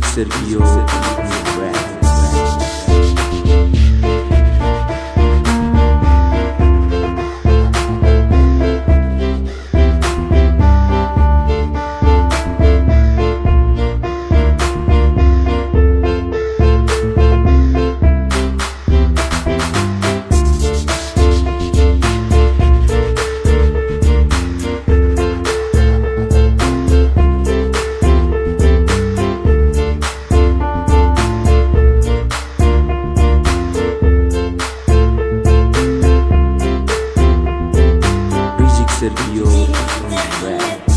Music Music Sergio Rap.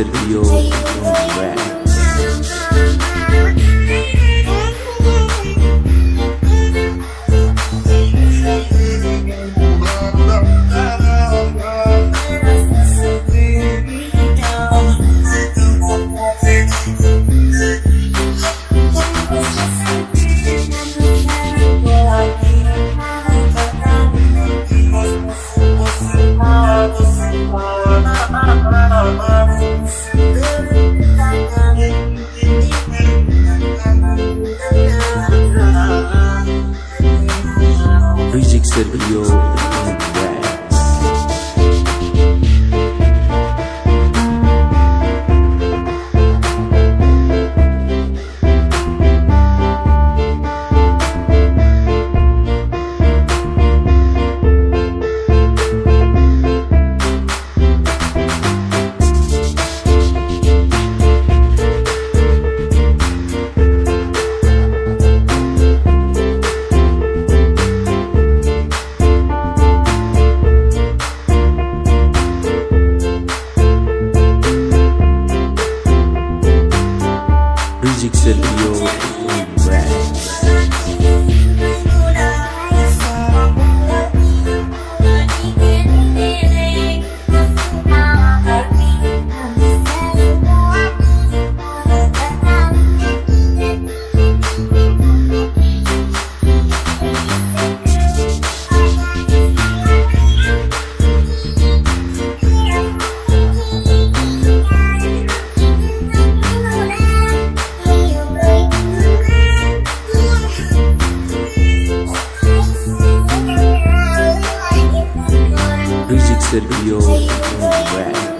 Sergio Music Music Sergio Rap. Sergio Rap.